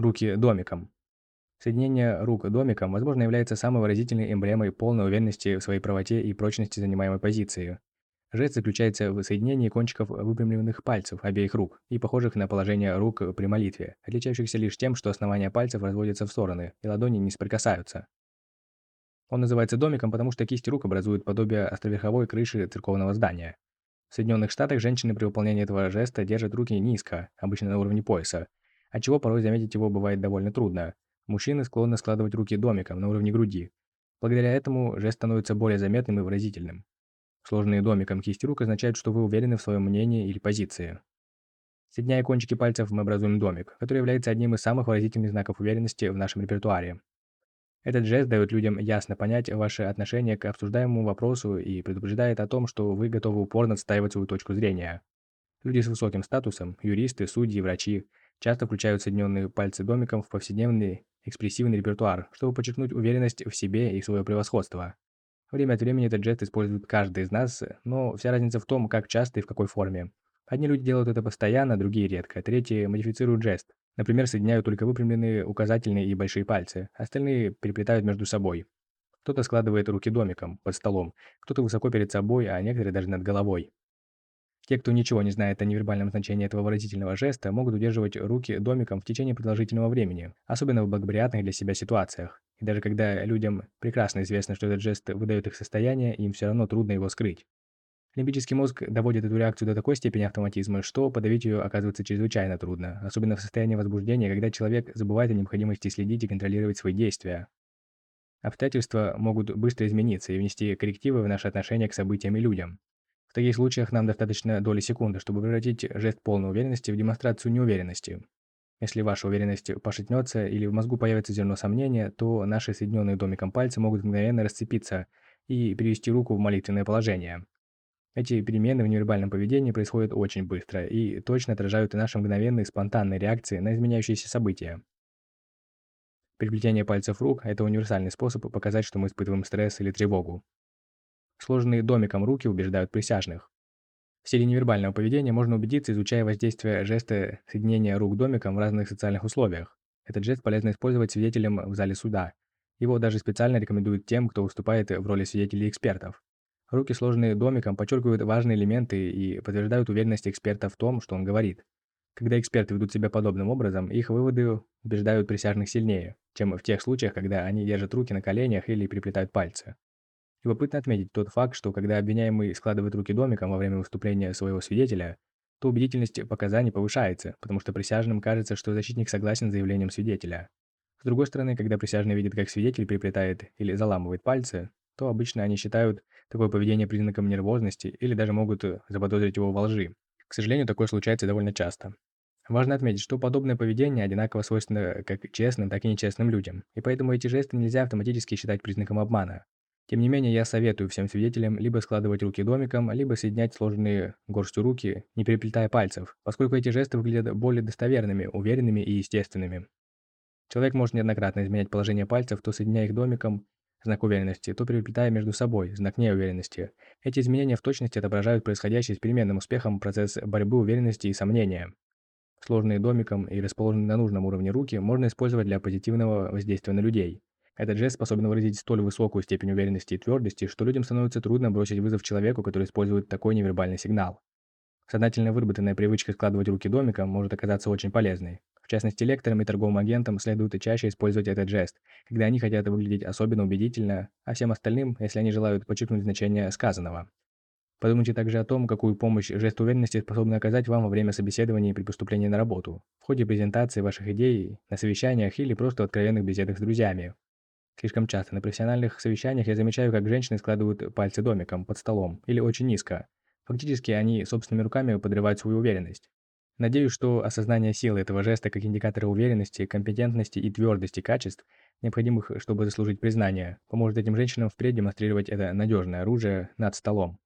Руки домиком. Соединение рук домиком, возможно, является самой выразительной эмблемой полной уверенности в своей правоте и прочности занимаемой позиции. Жест заключается в соединении кончиков выпрямленных пальцев обеих рук и похожих на положение рук при молитве, отличающихся лишь тем, что основания пальцев разводятся в стороны, и ладони не соприкасаются. Он называется домиком, потому что кисти рук образуют подобие островерховой крыши церковного здания. В Соединенных Штатах женщины при выполнении этого жеста держат руки низко, обычно на уровне пояса, отчего порой заметить его бывает довольно трудно. Мужчины склонны складывать руки домиком на уровне груди. Благодаря этому жест становится более заметным и выразительным. Сложные домиком кисти рук означают, что вы уверены в своем мнении или позиции. Соединяя кончики пальцев, мы образуем домик, который является одним из самых выразительных знаков уверенности в нашем репертуаре. Этот жест дает людям ясно понять ваше отношение к обсуждаемому вопросу и предупреждает о том, что вы готовы упорно отстаивать свою точку зрения. Люди с высоким статусом, юристы, судьи, врачи, часто включают соединенные пальцы домиком в повседневный экспрессивный репертуар, чтобы подчеркнуть уверенность в себе и свое превосходство. Время от времени этот жест использует каждый из нас, но вся разница в том, как часто и в какой форме. Одни люди делают это постоянно, другие редко, третьи модифицируют жест. Например, соединяют только выпрямленные указательные и большие пальцы, остальные переплетают между собой. Кто-то складывает руки домиком, под столом, кто-то высоко перед собой, а некоторые даже над головой. Те, кто ничего не знает о невербальном значении этого выразительного жеста, могут удерживать руки домиком в течение продолжительного времени, особенно в благоприятных для себя ситуациях. И даже когда людям прекрасно известно, что этот жест выдает их состояние, им все равно трудно его скрыть. Лимбический мозг доводит эту реакцию до такой степени автоматизма, что подавить ее оказывается чрезвычайно трудно, особенно в состоянии возбуждения, когда человек забывает о необходимости следить и контролировать свои действия. Обстоятельства могут быстро измениться и внести коррективы в наше отношение к событиям и людям. В таких случаях нам достаточно доли секунды, чтобы превратить жест полной уверенности в демонстрацию неуверенности. Если ваша уверенность пошатнется или в мозгу появится зерно сомнения, то наши соединенные домиком пальцы могут мгновенно расцепиться и перевести руку в молитвенное положение. Эти перемены в невербальном поведении происходят очень быстро и точно отражают и наши мгновенные спонтанные реакции на изменяющиеся события. Переплетение пальцев рук – это универсальный способ показать, что мы испытываем стресс или тревогу. Сложенные домиком руки убеждают присяжных. В стиле невербального поведения можно убедиться, изучая воздействие жеста соединения рук домиком в разных социальных условиях. Этот жест полезно использовать свидетелем в зале суда. Его даже специально рекомендуют тем, кто выступает в роли свидетелей экспертов. Руки, сложенные домиком, подчеркивают важные элементы и подтверждают уверенность эксперта в том, что он говорит. Когда эксперты ведут себя подобным образом, их выводы убеждают присяжных сильнее, чем в тех случаях, когда они держат руки на коленях или переплетают пальцы. Любопытно отметить тот факт, что когда обвиняемый складывает руки домиком во время выступления своего свидетеля, то убедительность показаний повышается, потому что присяжным кажется, что защитник согласен с заявлением свидетеля. С другой стороны, когда присяжный видит, как свидетель переплетает или заламывает пальцы, то обычно они считают такое поведение признаком нервозности или даже могут заподозрить его во лжи. К сожалению, такое случается довольно часто. Важно отметить, что подобное поведение одинаково свойственно как честным, так и нечестным людям, и поэтому эти жесты нельзя автоматически считать признаком обмана. Тем не менее, я советую всем свидетелям либо складывать руки домиком, либо соединять сложенные горстью руки, не переплетая пальцев, поскольку эти жесты выглядят более достоверными, уверенными и естественными. Человек может неоднократно изменять положение пальцев, то соединяя их домиком, знак уверенности, то переплетая между собой, знак неуверенности. Эти изменения в точности отображают происходящий с переменным успехом процесс борьбы уверенности и сомнения. Сложные домиком и расположенные на нужном уровне руки можно использовать для позитивного воздействия на людей. Этот жест способен выразить столь высокую степень уверенности и твердости, что людям становится трудно бросить вызов человеку, который использует такой невербальный сигнал. Сознательно выработанная привычка складывать руки домиком может оказаться очень полезной. В частности, лекторам и торговым агентам следует и чаще использовать этот жест, когда они хотят выглядеть особенно убедительно, а всем остальным, если они желают подчеркнуть значение сказанного. Подумайте также о том, какую помощь жест уверенности способны оказать вам во время собеседования при поступлении на работу, в ходе презентации ваших идей, на совещаниях или просто в откровенных беседах с друзьями. Слишком часто на профессиональных совещаниях я замечаю, как женщины складывают пальцы домиком под столом или очень низко. Фактически они собственными руками подрывают свою уверенность. Надеюсь, что осознание силы этого жеста как индикатора уверенности, компетентности и твердости качеств, необходимых, чтобы заслужить признание, поможет этим женщинам впредь демонстрировать это надежное оружие над столом.